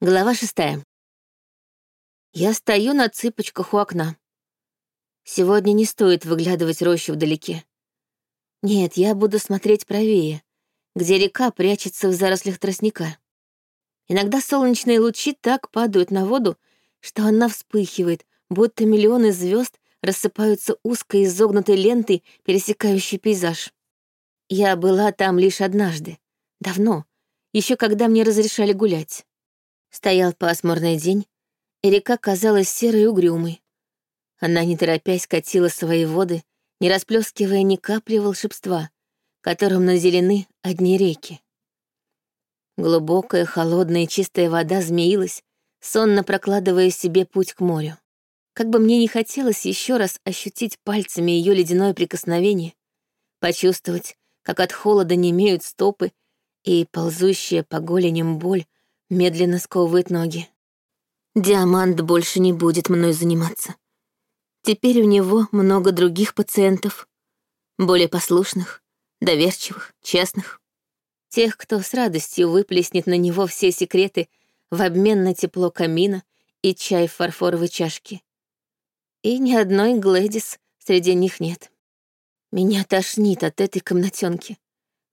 Глава шестая. Я стою на цыпочках у окна. Сегодня не стоит выглядывать рощу вдалеке. Нет, я буду смотреть правее, где река прячется в зарослях тростника. Иногда солнечные лучи так падают на воду, что она вспыхивает, будто миллионы звезд рассыпаются узкой изогнутой лентой, пересекающей пейзаж. Я была там лишь однажды, давно, еще когда мне разрешали гулять. Стоял пасмурный день, и река казалась серой и угрюмой. Она, не торопясь, катила свои воды, не расплескивая ни капли волшебства, которым наделены одни реки. Глубокая, холодная и чистая вода змеилась, сонно прокладывая себе путь к морю. Как бы мне не хотелось еще раз ощутить пальцами ее ледяное прикосновение, почувствовать, как от холода немеют стопы и ползущая по голеням боль медленно сковывает ноги. Диамант больше не будет мной заниматься. Теперь у него много других пациентов, более послушных, доверчивых, честных. Тех, кто с радостью выплеснет на него все секреты в обмен на тепло камина и чай в фарфоровой чашке. И ни одной Глэдис среди них нет. Меня тошнит от этой комнатенки.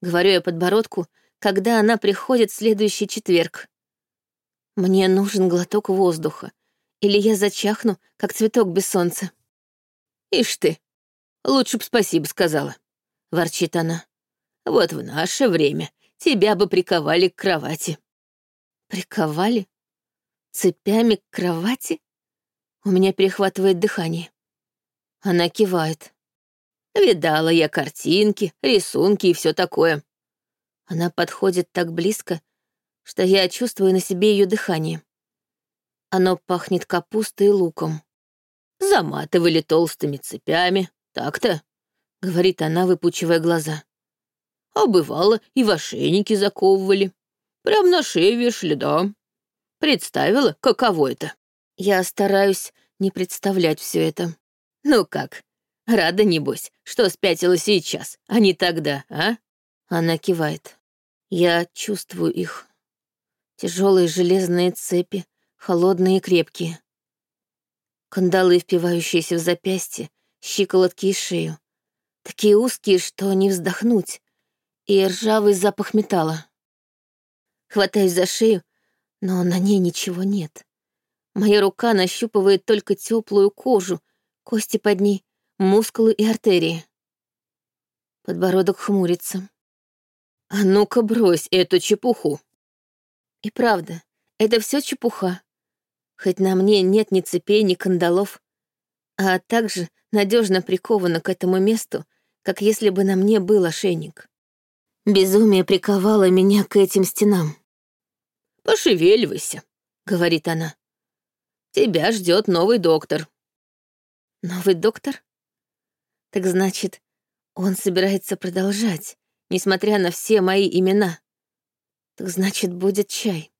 Говорю я подбородку, когда она приходит в следующий четверг. Мне нужен глоток воздуха, или я зачахну, как цветок без солнца. Ишь ты, лучше б спасибо сказала, — ворчит она. Вот в наше время тебя бы приковали к кровати. Приковали? Цепями к кровати? У меня перехватывает дыхание. Она кивает. Видала я картинки, рисунки и все такое. Она подходит так близко, что я чувствую на себе ее дыхание. Оно пахнет капустой и луком. Заматывали толстыми цепями, так-то, — говорит она, выпучивая глаза. А бывало, и в ошейники заковывали. Прям на шею вешали, да. Представила, каково это? Я стараюсь не представлять все это. Ну как, рада, небось, что спятила сейчас, а не тогда, а? Она кивает. Я чувствую их. Тяжелые железные цепи, холодные и крепкие. Кандалы, впивающиеся в запястье, щиколотки и шею. Такие узкие, что не вздохнуть. И ржавый запах металла. Хватаюсь за шею, но на ней ничего нет. Моя рука нащупывает только теплую кожу, кости под ней, мускулы и артерии. Подбородок хмурится. «А ну-ка брось эту чепуху!» И правда, это все чепуха. Хоть на мне нет ни цепей, ни кандалов, а также надежно приковано к этому месту, как если бы на мне был ошейник. Безумие приковало меня к этим стенам. «Пошевеливайся», — говорит она. «Тебя ждет новый доктор». «Новый доктор? Так значит, он собирается продолжать, несмотря на все мои имена. Так значит, будет чай.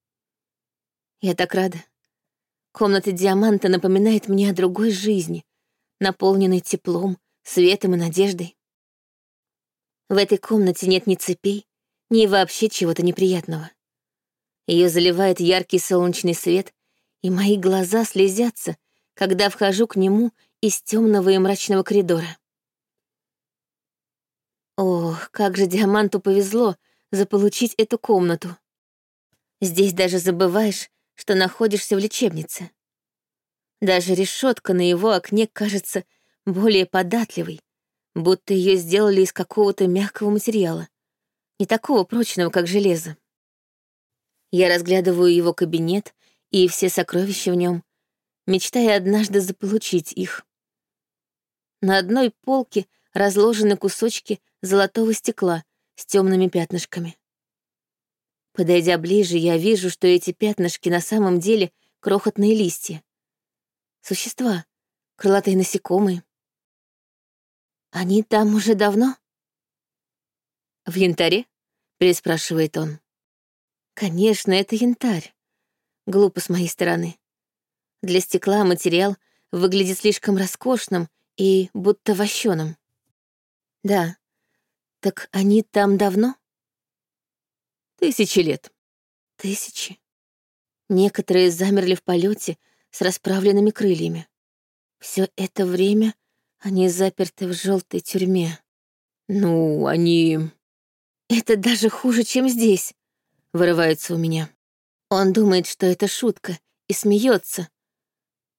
Я так рада. Комната диаманта напоминает мне о другой жизни, наполненной теплом, светом и надеждой. В этой комнате нет ни цепей, ни вообще чего-то неприятного. Ее заливает яркий солнечный свет, и мои глаза слезятся, когда вхожу к нему из темного и мрачного коридора. Ох, как же Диаманту повезло, заполучить эту комнату. Здесь даже забываешь, что находишься в лечебнице. Даже решетка на его окне кажется более податливой, будто ее сделали из какого-то мягкого материала, не такого прочного, как железо. Я разглядываю его кабинет и все сокровища в нем, мечтая однажды заполучить их. На одной полке разложены кусочки золотого стекла с темными пятнышками. Подойдя ближе, я вижу, что эти пятнышки на самом деле крохотные листья. Существа, крылатые насекомые. Они там уже давно? В янтаре? переспрашивает он. Конечно, это янтарь. Глупо с моей стороны. Для стекла материал выглядит слишком роскошным и будто вощеным. Да, так они там давно? Тысячи лет. Тысячи. Некоторые замерли в полете с расправленными крыльями. Все это время они заперты в желтой тюрьме. Ну, они... Это даже хуже, чем здесь, вырывается у меня. Он думает, что это шутка, и смеется.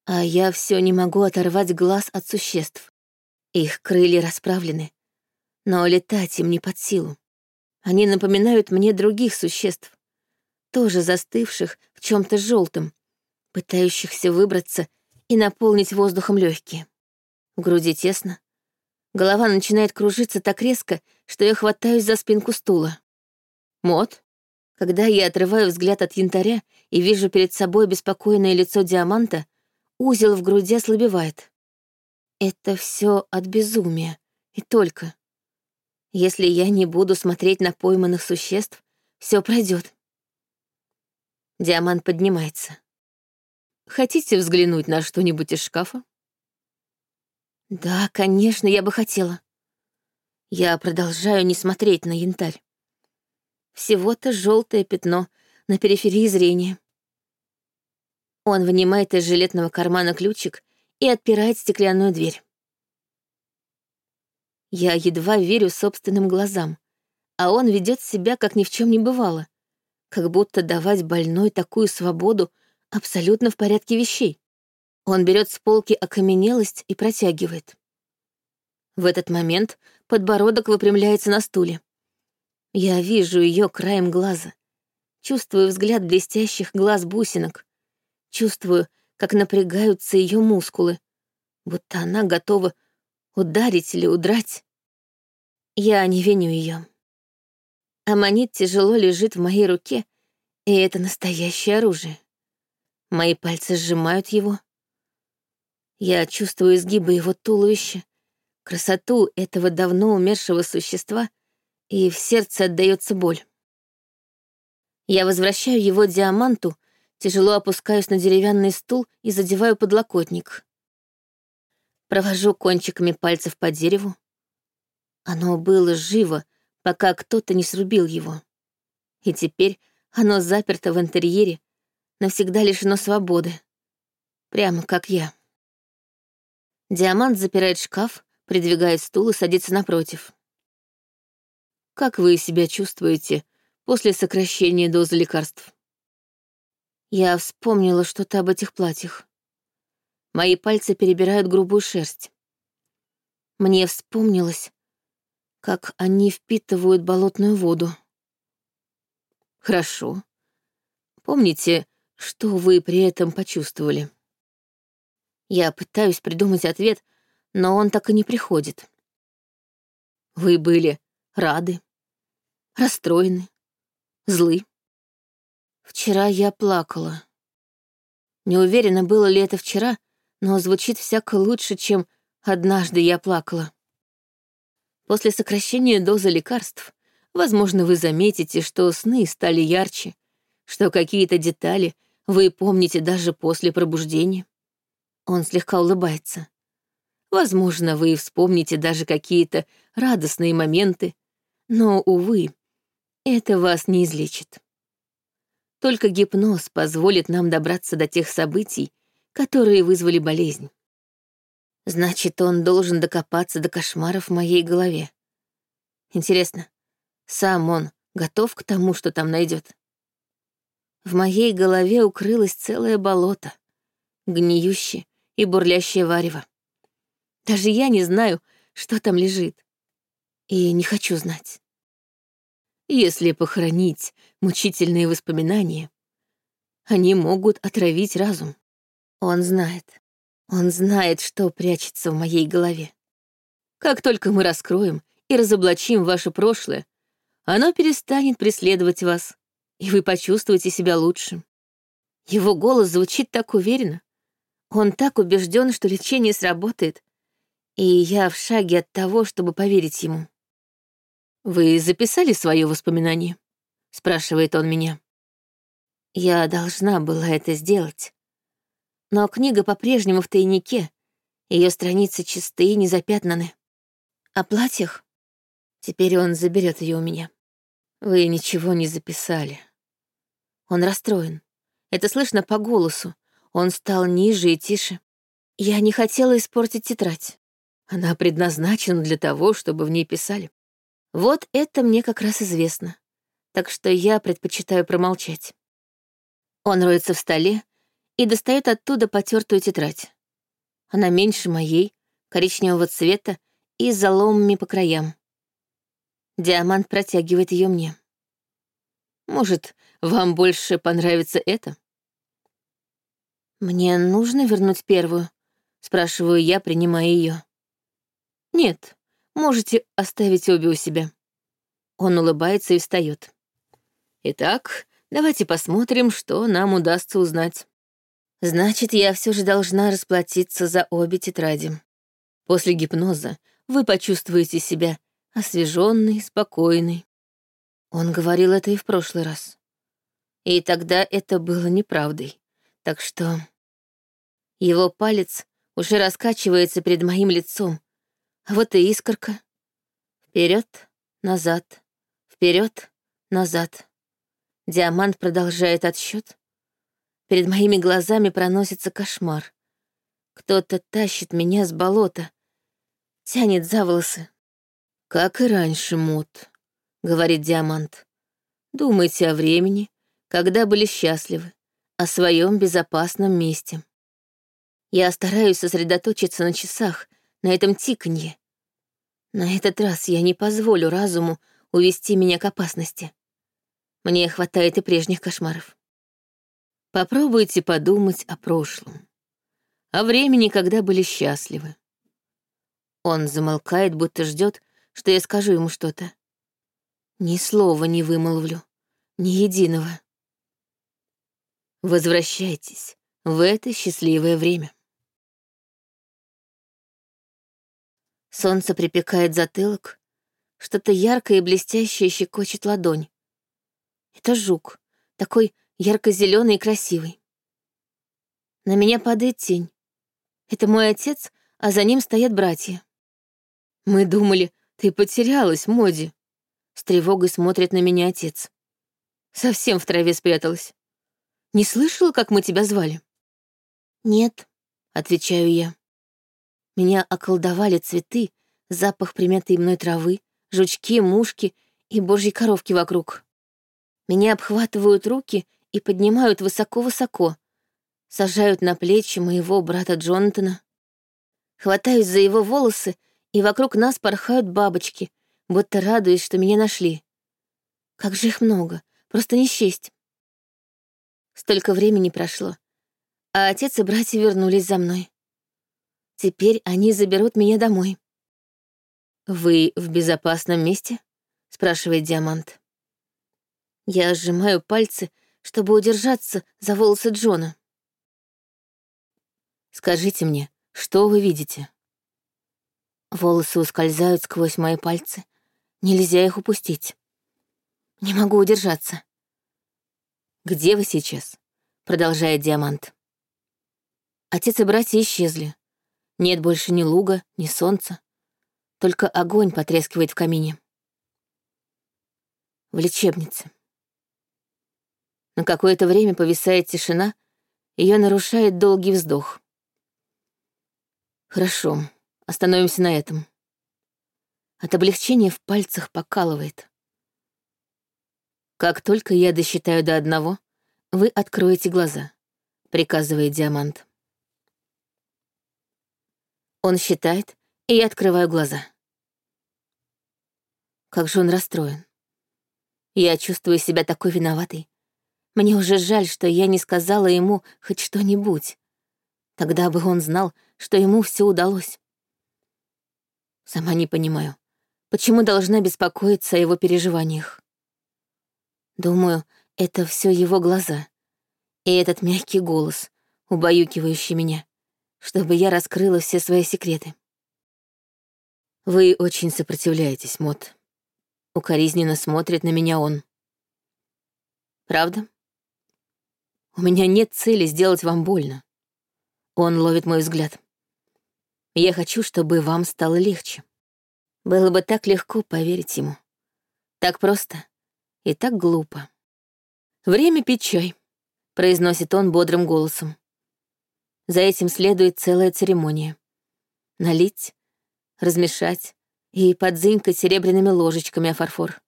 А я все не могу оторвать глаз от существ. Их крылья расправлены, но летать им не под силу. Они напоминают мне других существ, тоже застывших в чем то желтом, пытающихся выбраться и наполнить воздухом легкие. В груди тесно. Голова начинает кружиться так резко, что я хватаюсь за спинку стула. Мод, когда я отрываю взгляд от янтаря и вижу перед собой беспокойное лицо диаманта, узел в груди ослабевает. Это все от безумия. И только. Если я не буду смотреть на пойманных существ, все пройдет. Диамант поднимается. Хотите взглянуть на что-нибудь из шкафа? Да, конечно, я бы хотела. Я продолжаю не смотреть на янтарь. Всего-то желтое пятно на периферии зрения. Он вынимает из жилетного кармана ключик и отпирает стеклянную дверь. Я едва верю собственным глазам, а он ведет себя, как ни в чем не бывало, как будто давать больной такую свободу абсолютно в порядке вещей. Он берет с полки окаменелость и протягивает. В этот момент подбородок выпрямляется на стуле. Я вижу ее краем глаза, чувствую взгляд блестящих глаз бусинок, чувствую, как напрягаются ее мускулы, будто она готова ударить или удрать. Я не виню ее. Аманит тяжело лежит в моей руке, и это настоящее оружие. Мои пальцы сжимают его. Я чувствую изгибы его туловища, красоту этого давно умершего существа, и в сердце отдается боль. Я возвращаю его диаманту, Тяжело опускаюсь на деревянный стул и задеваю подлокотник. Провожу кончиками пальцев по дереву. Оно было живо, пока кто-то не срубил его. И теперь оно заперто в интерьере, навсегда лишено свободы. Прямо как я. Диамант запирает шкаф, придвигает стул и садится напротив. «Как вы себя чувствуете после сокращения дозы лекарств?» Я вспомнила что-то об этих платьях. Мои пальцы перебирают грубую шерсть. Мне вспомнилось, как они впитывают болотную воду. Хорошо. Помните, что вы при этом почувствовали? Я пытаюсь придумать ответ, но он так и не приходит. Вы были рады, расстроены, злы. Вчера я плакала. Не уверена, было ли это вчера, но звучит всяко лучше, чем «однажды я плакала». После сокращения дозы лекарств, возможно, вы заметите, что сны стали ярче, что какие-то детали вы помните даже после пробуждения. Он слегка улыбается. Возможно, вы вспомните даже какие-то радостные моменты, но, увы, это вас не излечит. Только гипноз позволит нам добраться до тех событий, которые вызвали болезнь. Значит, он должен докопаться до кошмаров в моей голове. Интересно, сам он готов к тому, что там найдет? В моей голове укрылось целое болото, гниющее и бурлящее варево. Даже я не знаю, что там лежит. И не хочу знать. Если похоронить мучительные воспоминания, они могут отравить разум. Он знает. Он знает, что прячется в моей голове. Как только мы раскроем и разоблачим ваше прошлое, оно перестанет преследовать вас, и вы почувствуете себя лучше. Его голос звучит так уверенно. Он так убежден, что лечение сработает, и я в шаге от того, чтобы поверить ему. «Вы записали свое воспоминание?» — спрашивает он меня. Я должна была это сделать. Но книга по-прежнему в тайнике, ее страницы чистые, не запятнаны. О платьях? Теперь он заберет ее у меня. Вы ничего не записали. Он расстроен. Это слышно по голосу. Он стал ниже и тише. Я не хотела испортить тетрадь. Она предназначена для того, чтобы в ней писали. Вот это мне как раз известно. Так что я предпочитаю промолчать. Он роется в столе и достает оттуда потертую тетрадь. Она меньше моей, коричневого цвета и с заломами по краям. Диамант протягивает ее мне. Может, вам больше понравится это? Мне нужно вернуть первую, спрашиваю я, принимая ее. Нет, можете оставить обе у себя. Он улыбается и встает. Итак, давайте посмотрим, что нам удастся узнать. Значит, я все же должна расплатиться за обе тетради. После гипноза вы почувствуете себя освеженной, спокойной. Он говорил это и в прошлый раз. И тогда это было неправдой. Так что... Его палец уже раскачивается перед моим лицом. А вот и искорка. Вперед, назад, вперед, назад. Диамант продолжает отсчет. Перед моими глазами проносится кошмар. Кто-то тащит меня с болота, тянет за волосы. «Как и раньше, Мут», — говорит Диамант. «Думайте о времени, когда были счастливы, о своем безопасном месте». Я стараюсь сосредоточиться на часах, на этом тиканье. На этот раз я не позволю разуму увести меня к опасности. Мне хватает и прежних кошмаров. Попробуйте подумать о прошлом, о времени, когда были счастливы. Он замолкает, будто ждет, что я скажу ему что-то. Ни слова не вымолвлю, ни единого. Возвращайтесь в это счастливое время. Солнце припекает затылок, что-то яркое и блестящее щекочет ладонь. Это жук, такой ярко-зеленый и красивый. На меня падает тень. Это мой отец, а за ним стоят братья. Мы думали, ты потерялась, Моди. С тревогой смотрит на меня отец. Совсем в траве спряталась. Не слышала, как мы тебя звали? Нет, отвечаю я. Меня околдовали цветы, запах примятой мной травы, жучки, мушки и божьи коровки вокруг. Меня обхватывают руки и поднимают высоко-высоко, сажают на плечи моего брата Джонатана. Хватаюсь за его волосы, и вокруг нас порхают бабочки, будто радуясь, что меня нашли. Как же их много, просто не счесть. Столько времени прошло, а отец и братья вернулись за мной. Теперь они заберут меня домой. «Вы в безопасном месте?» — спрашивает Диамант. Я сжимаю пальцы, чтобы удержаться за волосы Джона. «Скажите мне, что вы видите?» Волосы ускользают сквозь мои пальцы. Нельзя их упустить. Не могу удержаться. «Где вы сейчас?» — продолжает Диамант. Отец и братья исчезли. Нет больше ни луга, ни солнца. Только огонь потрескивает в камине. В лечебнице. На какое-то время повисает тишина, ее нарушает долгий вздох. Хорошо, остановимся на этом. От облегчения в пальцах покалывает. Как только я досчитаю до одного, вы откроете глаза, приказывает Диамант. Он считает, и я открываю глаза. Как же он расстроен. Я чувствую себя такой виноватой. Мне уже жаль, что я не сказала ему хоть что-нибудь. Тогда бы он знал, что ему все удалось. Сама не понимаю, почему должна беспокоиться о его переживаниях. Думаю, это все его глаза и этот мягкий голос, убаюкивающий меня чтобы я раскрыла все свои секреты. Вы очень сопротивляетесь, Мот. Укоризненно смотрит на меня он. Правда? У меня нет цели сделать вам больно. Он ловит мой взгляд. Я хочу, чтобы вам стало легче. Было бы так легко поверить ему. Так просто и так глупо. Время пить чай. произносит он бодрым голосом. За этим следует целая церемония. Налить, размешать и подзынькать серебряными ложечками о фарфор.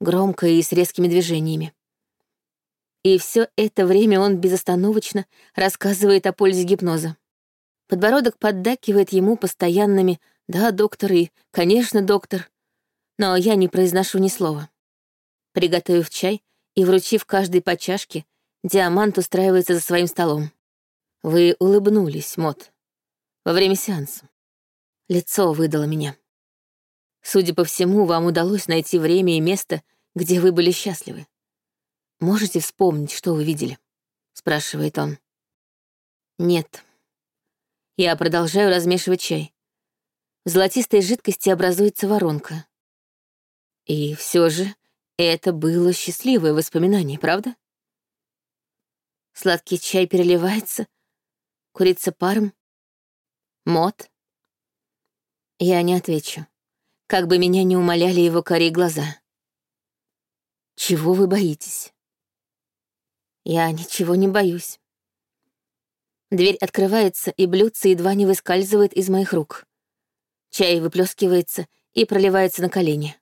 Громко и с резкими движениями. И все это время он безостановочно рассказывает о пользе гипноза. Подбородок поддакивает ему постоянными «да, доктор» и «конечно, доктор», но я не произношу ни слова. Приготовив чай и вручив каждой по чашке, Диамант устраивается за своим столом. Вы улыбнулись, Мот, во время сеанса. Лицо выдало меня. Судя по всему, вам удалось найти время и место, где вы были счастливы. Можете вспомнить, что вы видели? Спрашивает он. Нет. Я продолжаю размешивать чай. В золотистой жидкости образуется воронка. И все же это было счастливое воспоминание, правда? Сладкий чай переливается, курица паром. Мод? Я не отвечу, как бы меня не умоляли его карие глаза. Чего вы боитесь? Я ничего не боюсь. Дверь открывается, и блюдце едва не выскальзывает из моих рук. Чай выплескивается и проливается на колени.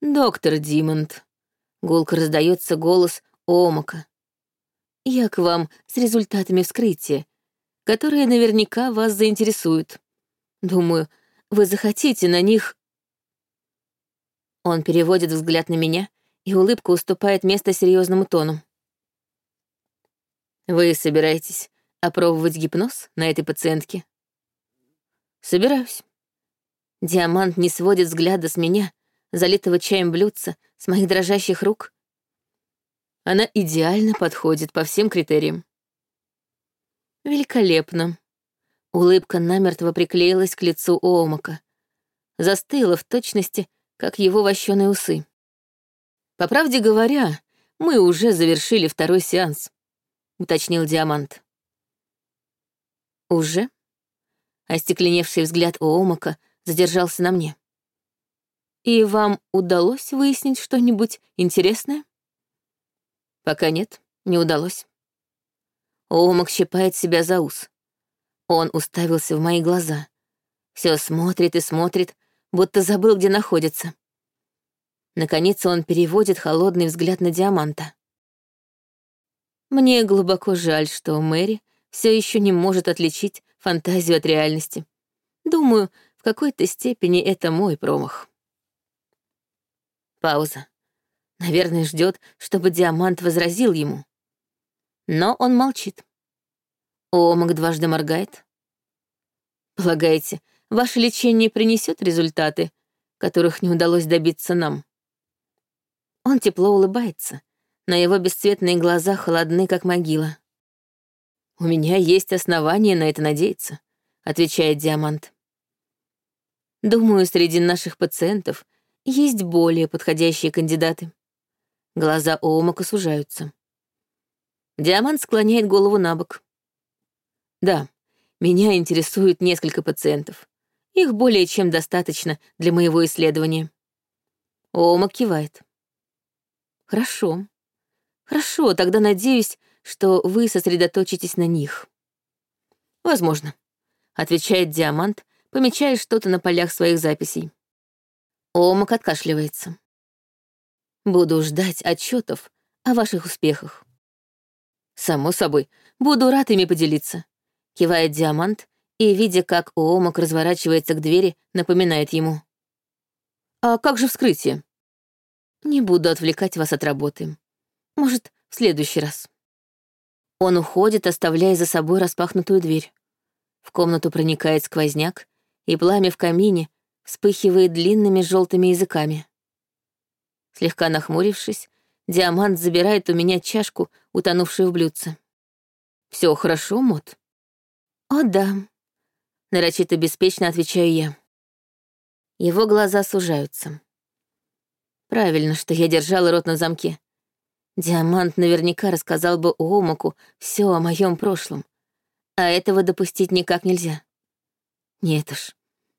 «Доктор Димонд», — гулко раздается голос Омака. «Я к вам с результатами вскрытия, которые наверняка вас заинтересуют. Думаю, вы захотите на них...» Он переводит взгляд на меня, и улыбка уступает место серьезному тону. «Вы собираетесь опробовать гипноз на этой пациентке?» «Собираюсь». Диамант не сводит взгляда с меня, залитого чаем блюдца, с моих дрожащих рук. Она идеально подходит по всем критериям. Великолепно. Улыбка намертво приклеилась к лицу Оомака. Застыла в точности, как его вощеные усы. По правде говоря, мы уже завершили второй сеанс, уточнил Диамант. Уже? Остекленевший взгляд Оомака задержался на мне. И вам удалось выяснить что-нибудь интересное? Пока нет, не удалось. Омак щипает себя за ус. Он уставился в мои глаза. Все смотрит и смотрит, будто забыл, где находится. Наконец он переводит холодный взгляд на Диаманта. Мне глубоко жаль, что Мэри все еще не может отличить фантазию от реальности. Думаю, в какой-то степени это мой промах. Пауза. Наверное, ждет, чтобы Диамант возразил ему. Но он молчит. Омак дважды моргает. Полагаете, ваше лечение принесет результаты, которых не удалось добиться нам? Он тепло улыбается. На его бесцветные глаза холодны, как могила. «У меня есть основания на это надеяться», — отвечает Диамант. «Думаю, среди наших пациентов есть более подходящие кандидаты. Глаза Оумака сужаются. Диамант склоняет голову на бок. Да, меня интересует несколько пациентов. Их более чем достаточно для моего исследования. Оумак кивает. Хорошо. Хорошо, тогда надеюсь, что вы сосредоточитесь на них. Возможно, отвечает Диамант, помечая что-то на полях своих записей. Омак откашливается. Буду ждать отчетов о ваших успехах. Само собой, буду рад ими поделиться. Кивает Диамант и, видя, как Омак разворачивается к двери, напоминает ему. А как же вскрытие? Не буду отвлекать вас от работы. Может, в следующий раз. Он уходит, оставляя за собой распахнутую дверь. В комнату проникает сквозняк, и пламя в камине вспыхивает длинными желтыми языками. Слегка нахмурившись, Диамант забирает у меня чашку, утонувшую в блюдце. Все хорошо, Мот?» «О, да», — нарочито беспечно отвечаю я. Его глаза сужаются. Правильно, что я держала рот на замке. Диамант наверняка рассказал бы Омаку все о моем прошлом, а этого допустить никак нельзя. Нет уж,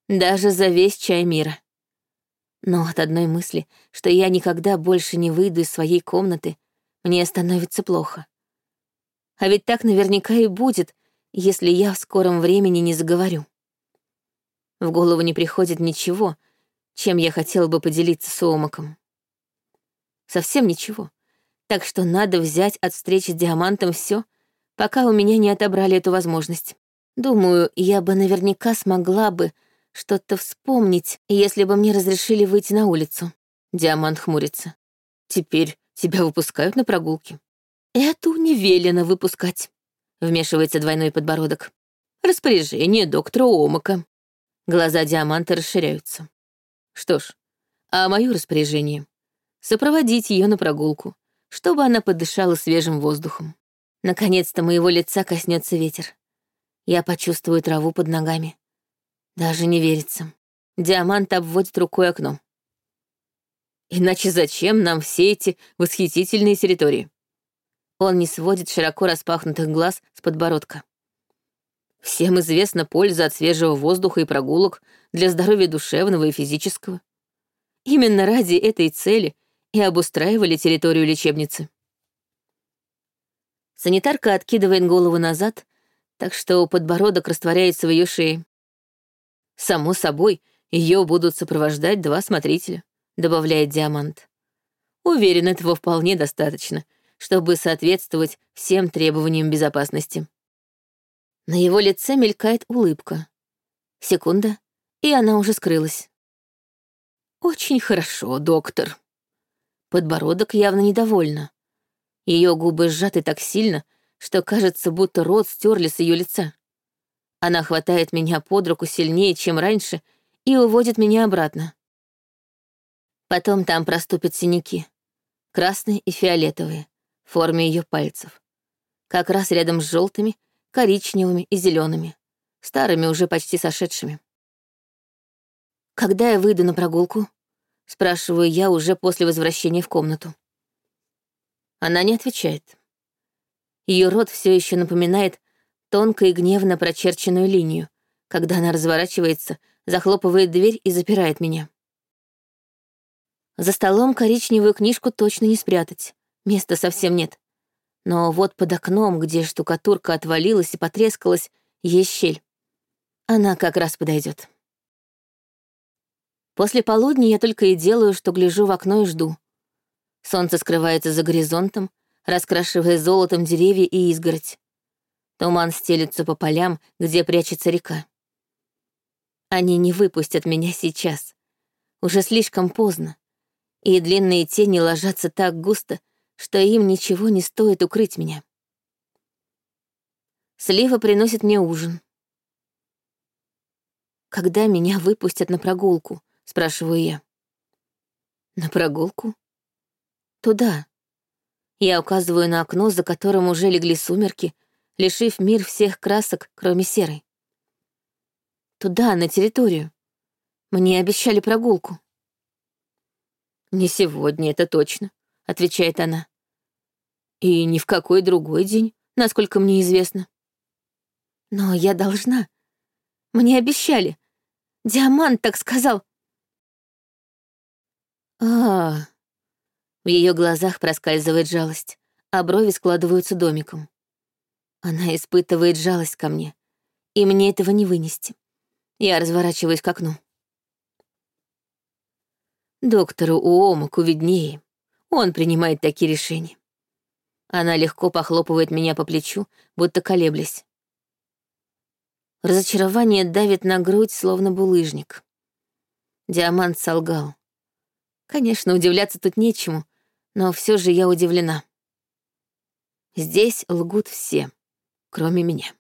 даже за весь чай мира. Но от одной мысли, что я никогда больше не выйду из своей комнаты, Мне становится плохо. А ведь так наверняка и будет, если я в скором времени не заговорю. В голову не приходит ничего, чем я хотела бы поделиться с Омаком. Совсем ничего. Так что надо взять от встречи с Диамантом все, пока у меня не отобрали эту возможность. Думаю, я бы наверняка смогла бы что-то вспомнить, если бы мне разрешили выйти на улицу. Диамант хмурится. Теперь тебя выпускают на прогулки. Эту не велено выпускать. Вмешивается двойной подбородок. Распоряжение доктора Омака. Глаза Диаманта расширяются. Что ж, а мое распоряжение — сопроводить ее на прогулку, чтобы она подышала свежим воздухом. Наконец-то моего лица коснется ветер. Я почувствую траву под ногами. Даже не верится. Диамант обводит рукой окно. Иначе зачем нам все эти восхитительные территории? Он не сводит широко распахнутых глаз с подбородка. Всем известна польза от свежего воздуха и прогулок для здоровья душевного и физического. Именно ради этой цели и обустраивали территорию лечебницы. Санитарка откидывает голову назад, так что подбородок растворяется в ее шее. Само собой, ее будут сопровождать два смотрителя, добавляет Диамант. Уверен, этого вполне достаточно — чтобы соответствовать всем требованиям безопасности. На его лице мелькает улыбка. Секунда, и она уже скрылась. «Очень хорошо, доктор». Подбородок явно недовольна. Ее губы сжаты так сильно, что кажется, будто рот стерли с ее лица. Она хватает меня под руку сильнее, чем раньше, и уводит меня обратно. Потом там проступят синяки. Красные и фиолетовые форме ее пальцев. Как раз рядом с желтыми, коричневыми и зелеными, старыми уже почти сошедшими. «Когда я выйду на прогулку?» — спрашиваю я уже после возвращения в комнату. Она не отвечает. Ее рот все еще напоминает тонко и гневно прочерченную линию, когда она разворачивается, захлопывает дверь и запирает меня. За столом коричневую книжку точно не спрятать. Места совсем нет. Но вот под окном, где штукатурка отвалилась и потрескалась, есть щель. Она как раз подойдет. После полудня я только и делаю, что гляжу в окно и жду. Солнце скрывается за горизонтом, раскрашивая золотом деревья и изгородь. Туман стелется по полям, где прячется река. Они не выпустят меня сейчас. Уже слишком поздно. И длинные тени ложатся так густо, что им ничего не стоит укрыть меня. Слива приносит мне ужин. «Когда меня выпустят на прогулку?» — спрашиваю я. «На прогулку?» «Туда». Я указываю на окно, за которым уже легли сумерки, лишив мир всех красок, кроме серой. «Туда, на территорию. Мне обещали прогулку». «Не сегодня, это точно», — отвечает она. И ни в какой другой день, насколько мне известно. Но я должна. Мне обещали. Диамант так сказал. А, В ее глазах проскальзывает жалость, а брови складываются домиком. Она испытывает жалость ко мне, и мне этого не вынести. Я разворачиваюсь к окну. Доктору Уомаку виднее. Он принимает такие решения. Она легко похлопывает меня по плечу, будто колеблясь. Разочарование давит на грудь, словно булыжник. Диамант солгал. Конечно, удивляться тут нечему, но все же я удивлена. Здесь лгут все, кроме меня.